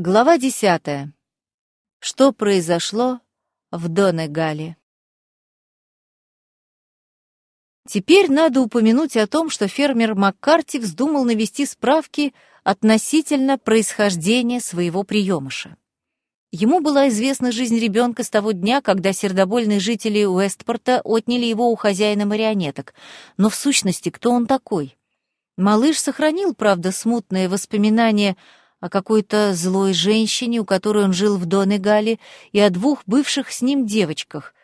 Глава десятая. Что произошло в Донегале? Теперь надо упомянуть о том, что фермер Маккарти вздумал навести справки относительно происхождения своего приемыша. Ему была известна жизнь ребенка с того дня, когда сердобольные жители Уэстпорта отняли его у хозяина марионеток. Но в сущности, кто он такой? Малыш сохранил, правда, смутные воспоминания о какой-то злой женщине, у которой он жил в Донегале, и о двух бывших с ним девочках.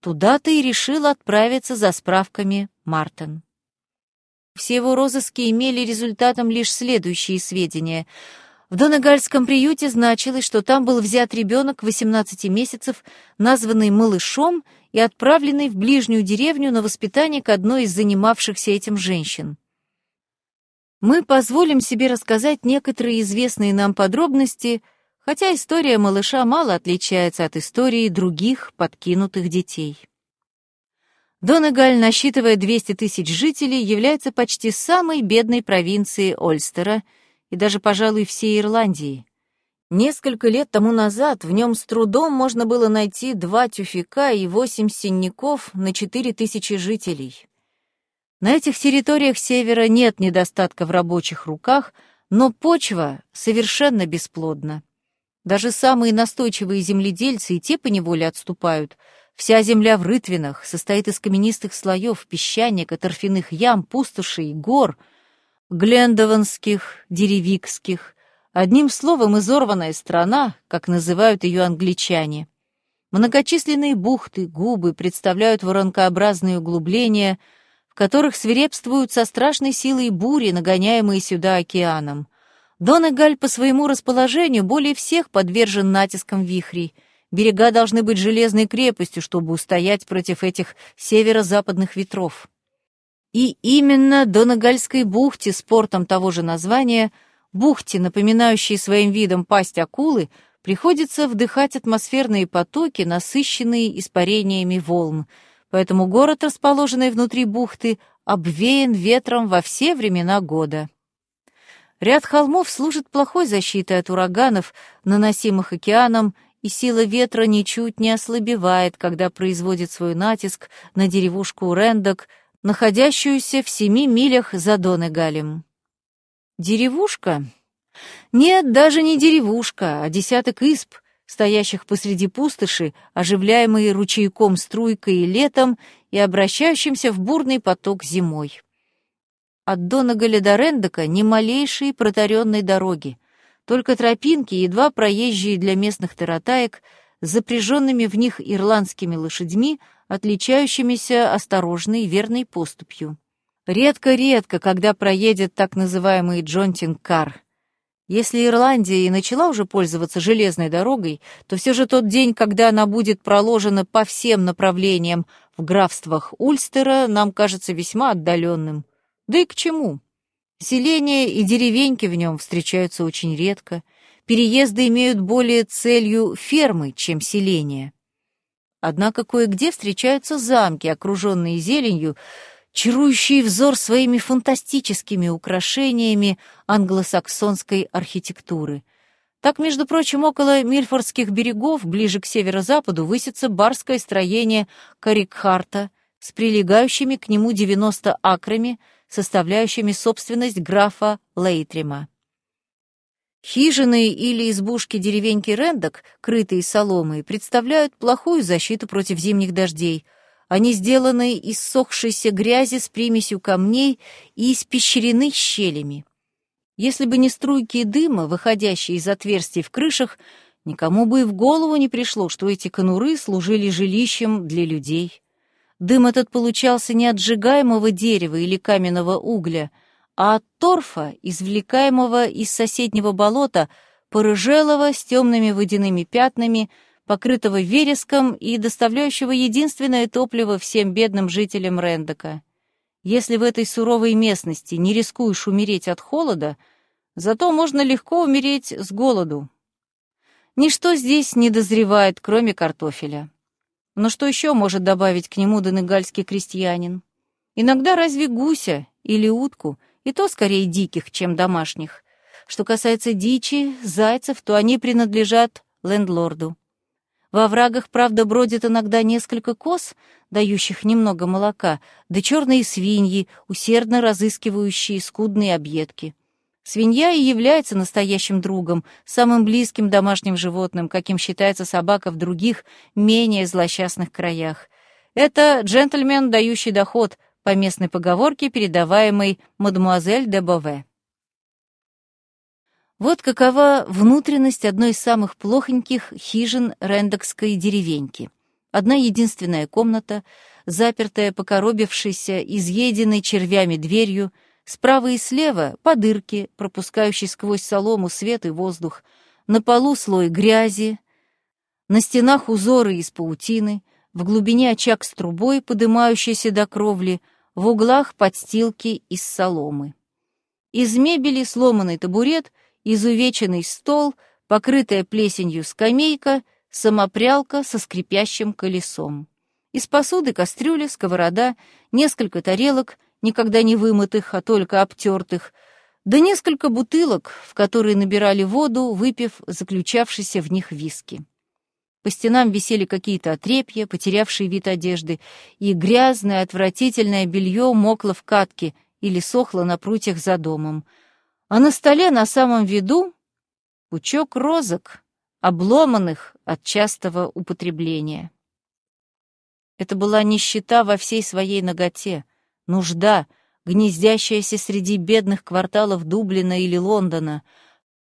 Туда-то и решил отправиться за справками Мартин. Все его розыски имели результатом лишь следующие сведения. В Донегальском приюте значилось, что там был взят ребенок 18 месяцев, названный малышом и отправленный в ближнюю деревню на воспитание к одной из занимавшихся этим женщин мы позволим себе рассказать некоторые известные нам подробности, хотя история малыша мало отличается от истории других подкинутых детей. Донегаль, насчитывая 200 тысяч жителей, является почти самой бедной провинцией Ольстера и даже, пожалуй, всей Ирландии. Несколько лет тому назад в нем с трудом можно было найти два тюфика и восемь синяков на 4 тысячи жителей. На этих территориях севера нет недостатка в рабочих руках, но почва совершенно бесплодна. Даже самые настойчивые земледельцы и те поневоле отступают. Вся земля в рытвинах состоит из каменистых слоев, песчаника, торфяных ям, пустошей, гор, глендованских, деревикских. Одним словом, изорванная страна, как называют ее англичане. Многочисленные бухты, губы представляют воронкообразные углубления — которых свирепствуют со страшной силой бури, нагоняемые сюда океаном. Донегаль по своему расположению более всех подвержен натискам вихрей. Берега должны быть железной крепостью, чтобы устоять против этих северо-западных ветров. И именно Донегальской бухте с портом того же названия, бухте, напоминающей своим видом пасть акулы, приходится вдыхать атмосферные потоки, насыщенные испарениями волн — поэтому город, расположенный внутри бухты, обвеян ветром во все времена года. Ряд холмов служит плохой защитой от ураганов, наносимых океаном, и сила ветра ничуть не ослабевает, когда производит свой натиск на деревушку Рендок, находящуюся в семи милях за Донегалем. Деревушка? Нет, даже не деревушка, а десяток исп, стоящих посреди пустоши, оживляемые ручейком струйкой летом и обращающимся в бурный поток зимой. От Донагаля до Рендока ни малейшей протаренной дороги, только тропинки, едва проезжие для местных таратаек, запряженными в них ирландскими лошадьми, отличающимися осторожной верной поступью. Редко-редко, когда проедет так называемый джонтинг-кар — если Ирландия и начала уже пользоваться железной дорогой, то все же тот день, когда она будет проложена по всем направлениям в графствах Ульстера, нам кажется весьма отдаленным. Да и к чему? Селения и деревеньки в нем встречаются очень редко. Переезды имеют более целью фермы, чем селения. Однако кое-где встречаются замки, окруженные зеленью, чарующий взор своими фантастическими украшениями англосаксонской архитектуры. Так, между прочим, около Мильфордских берегов, ближе к северо-западу, высится барское строение Карикхарта с прилегающими к нему 90 акрами, составляющими собственность графа Лейтрима. Хижины или избушки деревеньки Рендок, крытые соломой, представляют плохую защиту против зимних дождей — они сделаны из сохшейся грязи с примесью камней и испещрены щелями. Если бы не струйки дыма, выходящие из отверстий в крышах, никому бы и в голову не пришло, что эти конуры служили жилищем для людей. Дым этот получался не от сжигаемого дерева или каменного угля, а от торфа, извлекаемого из соседнего болота, порыжелого с темными водяными пятнами, покрытого вереском и доставляющего единственное топливо всем бедным жителям Рендока. Если в этой суровой местности не рискуешь умереть от холода, зато можно легко умереть с голоду. Ничто здесь не дозревает, кроме картофеля. Но что еще может добавить к нему донегальский крестьянин? Иногда разве гуся или утку, и то скорее диких, чем домашних. Что касается дичи, зайцев, то они принадлежат лендлорду. Во врагах, правда, бродит иногда несколько коз, дающих немного молока, да черные свиньи, усердно разыскивающие скудные объедки. Свинья и является настоящим другом, самым близким домашним животным, каким считается собака в других, менее злосчастных краях. Это джентльмен, дающий доход, по местной поговорке, передаваемой мадемуазель де Бове. Вот какова внутренность одной из самых плохоньких хижин рендокской деревеньки. Одна единственная комната, запертая, покоробившейся, изъеденной червями дверью, справа и слева — подырки, пропускающие сквозь солому свет и воздух, на полу слой грязи, на стенах узоры из паутины, в глубине очаг с трубой, подымающийся до кровли — в углах подстилки из соломы. Из мебели сломанный табурет, изувеченный стол, покрытая плесенью скамейка, самопрялка со скрипящим колесом. Из посуды кастрюля, сковорода, несколько тарелок, никогда не вымытых, а только обтертых, да несколько бутылок, в которые набирали воду, выпив заключавшийся в них виски. По стенам висели какие-то отрепья, потерявшие вид одежды, и грязное, отвратительное белье мокло в катке или сохло на прутьях за домом. А на столе на самом виду пучок розок, обломанных от частого употребления. Это была нищета во всей своей ноготе, нужда, гнездящаяся среди бедных кварталов Дублина или Лондона,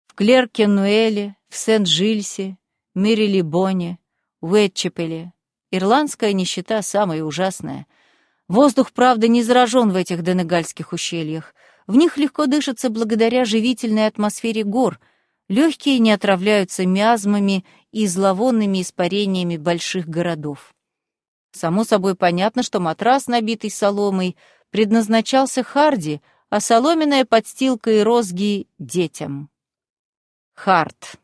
в Клерке-Нуэле, в Сент-Жильсе, Мирили-Боне, Уэтчепеле. Ирландская нищета самая ужасная. Воздух, правда, не заражен в этих денегальских ущельях. В них легко дышится благодаря живительной атмосфере гор. Легкие не отравляются миазмами и зловонными испарениями больших городов. Само собой понятно, что матрас, набитый соломой, предназначался Харди, а соломенная подстилка и розги — детям. Харт.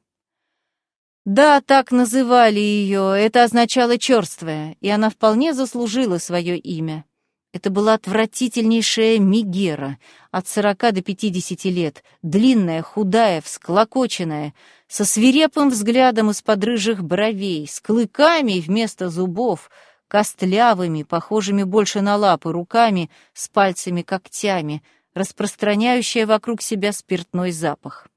Да, так называли ее, это означало черствая, и она вполне заслужила свое имя. Это была отвратительнейшая Мигера, от сорока до пятидесяти лет, длинная, худая, всклокоченная, со свирепым взглядом из-под рыжих бровей, с клыками вместо зубов, костлявыми, похожими больше на лапы, руками с пальцами-когтями, распространяющая вокруг себя спиртной запах.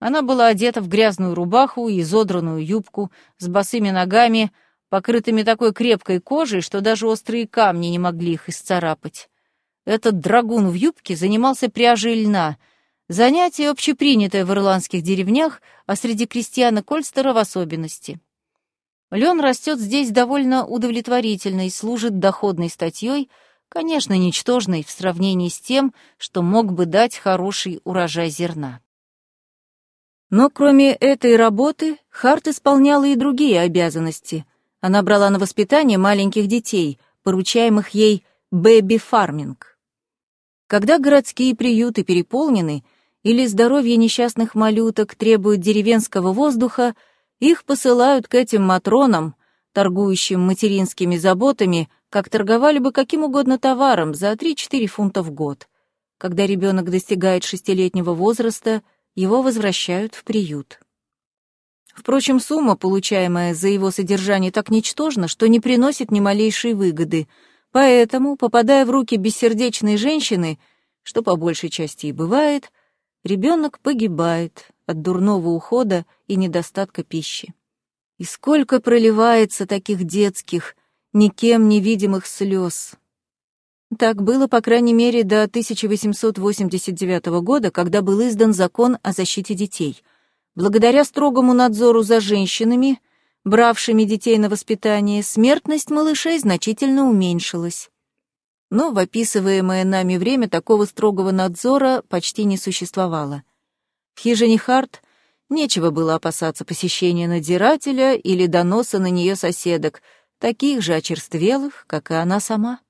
Она была одета в грязную рубаху и изодранную юбку, с босыми ногами, покрытыми такой крепкой кожей, что даже острые камни не могли их исцарапать. Этот драгун в юбке занимался пряжей льна, занятие общепринятое в ирландских деревнях, а среди крестьян Кольстера в особенности. Лен растет здесь довольно удовлетворительно и служит доходной статьей, конечно, ничтожной в сравнении с тем, что мог бы дать хороший урожай зерна. Но кроме этой работы, Харт исполняла и другие обязанности. Она брала на воспитание маленьких детей, поручаемых ей baby farming. Когда городские приюты переполнены или здоровье несчастных малюток требует деревенского воздуха, их посылают к этим матронам, торгующим материнскими заботами, как торговали бы каким угодно товаром за 3-4 фунта в год. Когда ребенок достигает шестилетнего возраста — его возвращают в приют. Впрочем, сумма, получаемая за его содержание, так ничтожна, что не приносит ни малейшей выгоды, поэтому, попадая в руки бессердечной женщины, что по большей части и бывает, ребенок погибает от дурного ухода и недостатка пищи. И сколько проливается таких детских, никем невидимых слез, так было, по крайней мере, до 1889 года, когда был издан закон о защите детей. Благодаря строгому надзору за женщинами, бравшими детей на воспитание, смертность малышей значительно уменьшилась. Но в описываемое нами время такого строгого надзора почти не существовало. В хижине Харт нечего было опасаться посещения надзирателя или доноса на нее соседок, таких же очерствелых, как и она сама.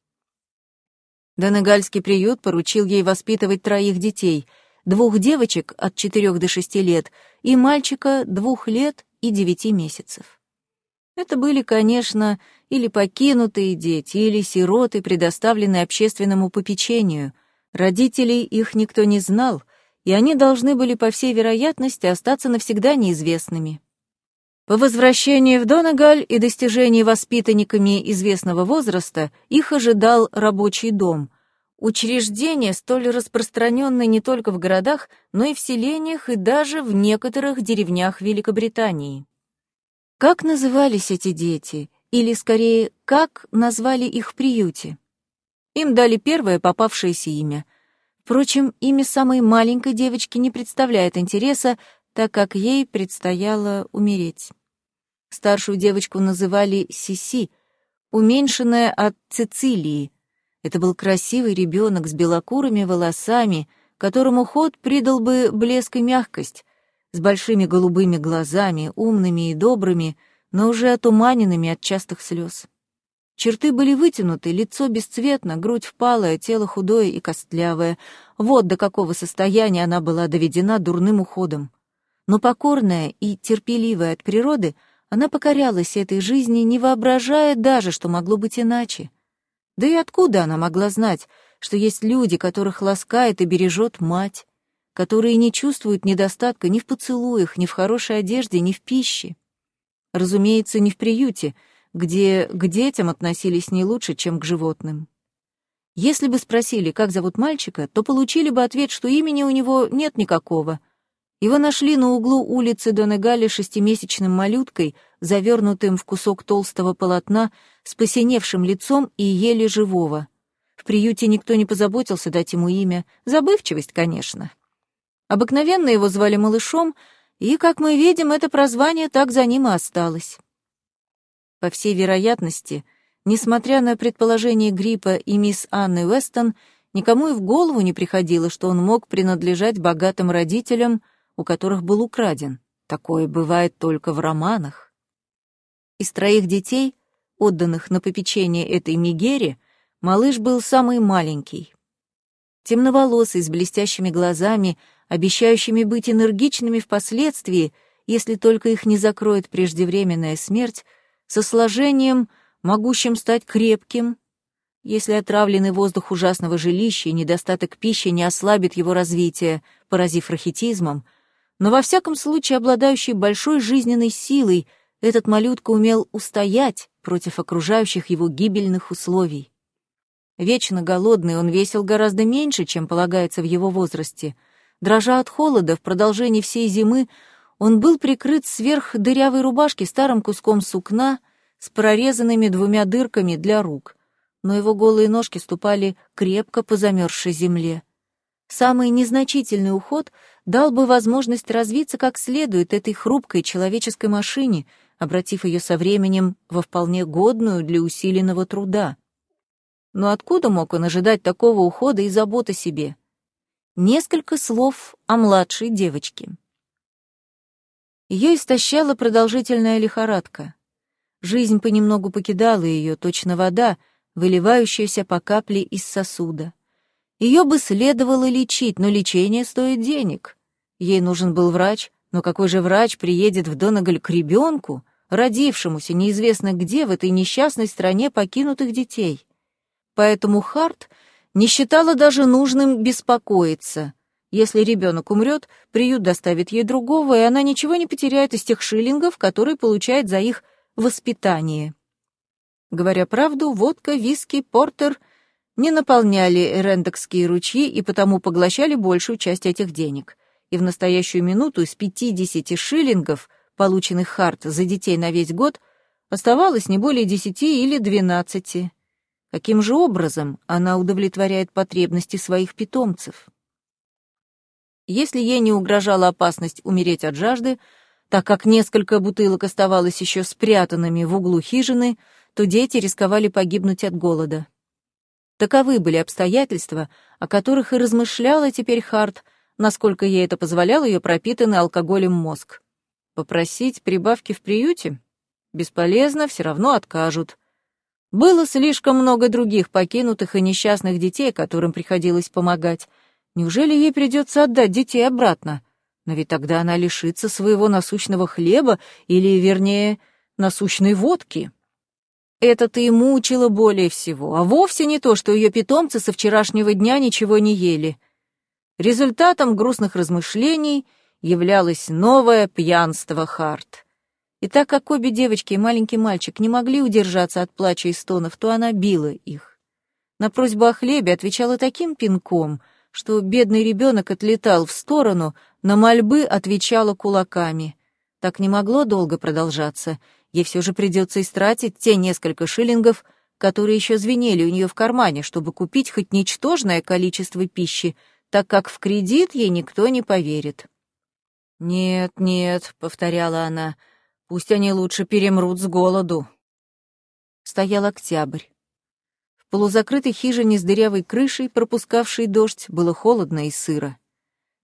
Донегальский приют поручил ей воспитывать троих детей, двух девочек от четырех до шести лет и мальчика двух лет и девяти месяцев. Это были, конечно, или покинутые дети, или сироты, предоставленные общественному попечению. Родителей их никто не знал, и они должны были, по всей вероятности, остаться навсегда неизвестными. По возвращении в Донагаль и достижении воспитанниками известного возраста их ожидал рабочий дом, учреждение, столь распространенное не только в городах, но и в селениях и даже в некоторых деревнях Великобритании. Как назывались эти дети, или, скорее, как назвали их в приюте? Им дали первое попавшееся имя. Впрочем, имя самой маленькой девочки не представляет интереса, так как ей предстояло умереть. Старшую девочку называли Сиси, уменьшенная от Цицилии. Это был красивый ребенок с белокурыми волосами, которому ход придал бы блеск и мягкость, с большими голубыми глазами, умными и добрыми, но уже отуманенными от частых слез. Черты были вытянуты, лицо бесцветно, грудь впалая, тело худое и костлявое. Вот до какого состояния она была доведена дурным уходом. Но покорная и терпеливая от природы — она покорялась этой жизни, не воображая даже, что могло быть иначе. Да и откуда она могла знать, что есть люди, которых ласкает и бережет мать, которые не чувствуют недостатка ни в поцелуях, ни в хорошей одежде, ни в пище? Разумеется, не в приюте, где к детям относились не лучше, чем к животным. Если бы спросили, как зовут мальчика, то получили бы ответ, что имени у него нет никакого — его нашли на углу улицы Донегали шестимесячным малюткой, завернутым в кусок толстого полотна, с посиневшим лицом и еле живого. В приюте никто не позаботился дать ему имя. Забывчивость, конечно. Обыкновенно его звали малышом, и, как мы видим, это прозвание так за ним и осталось. По всей вероятности, несмотря на предположение Гриппа и мисс Анны Уэстон, никому и в голову не приходило, что он мог принадлежать богатым родителям, у которых был украден. Такое бывает только в романах. Из троих детей, отданных на попечение этой Мигере, малыш был самый маленький. Темноволосый, с блестящими глазами, обещающими быть энергичными впоследствии, если только их не закроет преждевременная смерть, со сложением, могущим стать крепким, если отравленный воздух ужасного жилища и недостаток пищи не ослабит его развитие, поразив рахитизмом — но во всяком случае обладающий большой жизненной силой, этот малютка умел устоять против окружающих его гибельных условий. Вечно голодный, он весил гораздо меньше, чем полагается в его возрасте. Дрожа от холода в продолжении всей зимы, он был прикрыт сверх дырявой рубашки старым куском сукна с прорезанными двумя дырками для рук, но его голые ножки ступали крепко по замерзшей земле. Самый незначительный уход дал бы возможность развиться как следует этой хрупкой человеческой машине, обратив ее со временем во вполне годную для усиленного труда. Но откуда мог он ожидать такого ухода и забот о себе? Несколько слов о младшей девочке. Ее истощала продолжительная лихорадка. Жизнь понемногу покидала ее, точно вода, выливающаяся по капле из сосуда. Ее бы следовало лечить, но лечение стоит денег. Ей нужен был врач, но какой же врач приедет в Донагаль к ребенку, родившемуся неизвестно где в этой несчастной стране покинутых детей? Поэтому Харт не считала даже нужным беспокоиться. Если ребенок умрет, приют доставит ей другого, и она ничего не потеряет из тех шиллингов, которые получает за их воспитание. Говоря правду, водка, виски, портер не наполняли рендокские ручьи и потому поглощали большую часть этих денег. И в настоящую минуту из 50 шиллингов, полученных Харт за детей на весь год, оставалось не более 10 или 12. Каким же образом она удовлетворяет потребности своих питомцев? Если ей не угрожала опасность умереть от жажды, так как несколько бутылок оставалось еще спрятанными в углу хижины, то дети рисковали погибнуть от голода. Таковы были обстоятельства, о которых и размышляла теперь Харт, насколько ей это позволял ее пропитанный алкоголем мозг. Попросить прибавки в приюте? Бесполезно, все равно откажут. Было слишком много других покинутых и несчастных детей, которым приходилось помогать. Неужели ей придется отдать детей обратно? Но ведь тогда она лишится своего насущного хлеба или, вернее, насущной водки. Это-то и мучило более всего, а вовсе не то, что ее питомцы со вчерашнего дня ничего не ели. Результатом грустных размышлений являлось новое пьянство Харт. И так как обе девочки и маленький мальчик не могли удержаться от плача и стонов, то она била их. На просьбу о хлебе отвечала таким пинком, что бедный ребенок отлетал в сторону, на мольбы отвечала кулаками. Так не могло долго продолжаться. Ей все же придется истратить те несколько шиллингов, которые еще звенели у нее в кармане, чтобы купить хоть ничтожное количество пищи, так как в кредит ей никто не поверит. «Нет, нет», — повторяла она, — «пусть они лучше перемрут с голоду». Стоял октябрь. В полузакрытой хижине с дырявой крышей, пропускавшей дождь, было холодно и сыро.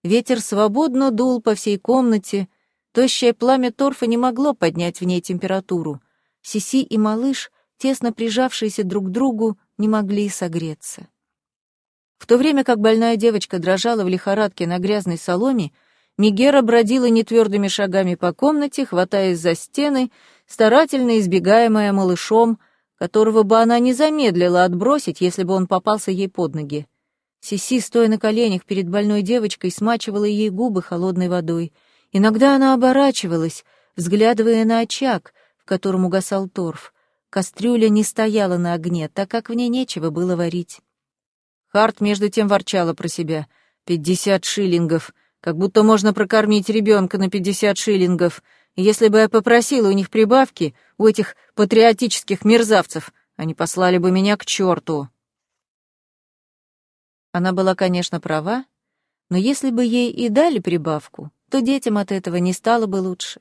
Ветер свободно дул по всей комнате, тощее пламя торфа не могло поднять в ней температуру. Сиси и малыш, тесно прижавшиеся друг к другу, не могли согреться. В то время как больная девочка дрожала в лихорадке на грязной соломе, Мигера бродила нетвердыми шагами по комнате, хватаясь за стены, старательно избегаемая малышом, которого бы она не замедлила отбросить, если бы он попался ей под ноги. Сиси, стоя на коленях перед больной девочкой, смачивала ей губы холодной водой. Иногда она оборачивалась, взглядывая на очаг, в котором угасал торф. Кастрюля не стояла на огне, так как в ней нечего было варить. Харт между тем ворчала про себя. «Пятьдесят шиллингов! Как будто можно прокормить ребенка на пятьдесят шиллингов. Если бы я попросила у них прибавки, у этих патриотических мерзавцев, они послали бы меня к черту!» Она была, конечно, права, но если бы ей и дали прибавку, то детям от этого не стало бы лучше.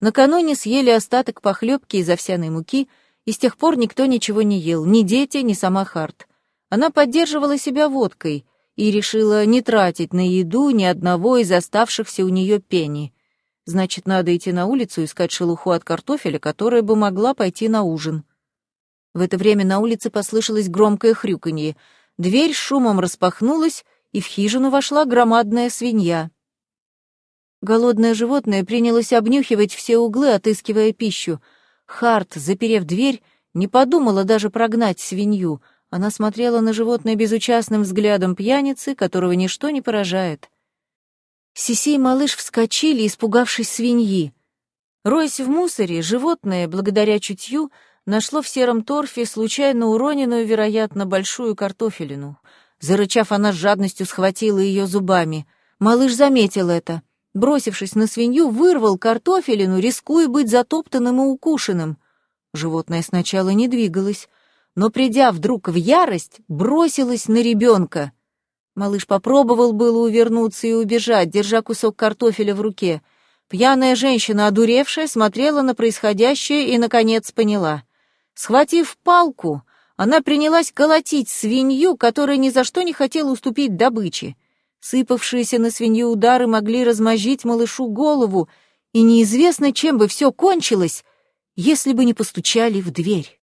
Накануне съели остаток похлебки из овсяной муки, и с тех пор никто ничего не ел, ни дети, ни сама Харт. Она поддерживала себя водкой и решила не тратить на еду ни одного из оставшихся у нее пени. Значит, надо идти на улицу искать шелуху от картофеля, которая бы могла пойти на ужин. В это время на улице послышалось громкое хрюканье. Дверь шумом распахнулась, и в хижину вошла громадная свинья. Голодное животное принялось обнюхивать все углы, отыскивая пищу. Харт, заперев дверь, не подумала даже прогнать свинью — она смотрела на животное безучастным взглядом пьяницы, которого ничто не поражает. Сиси и малыш вскочили, испугавшись свиньи. Роясь в мусоре, животное, благодаря чутью, нашло в сером торфе случайно уроненную, вероятно, большую картофелину. Зарычав, она с жадностью схватила ее зубами. Малыш заметил это. Бросившись на свинью, вырвал картофелину, рискуя быть затоптанным и укушенным. Животное сначала не двигалось, но, придя вдруг в ярость, бросилась на ребенка. Малыш попробовал было увернуться и убежать, держа кусок картофеля в руке. Пьяная женщина, одуревшая, смотрела на происходящее и, наконец, поняла. Схватив палку, она принялась колотить свинью, которая ни за что не хотела уступить добыче. Сыпавшиеся на свинью удары могли размозжить малышу голову, и неизвестно, чем бы все кончилось, если бы не постучали в дверь.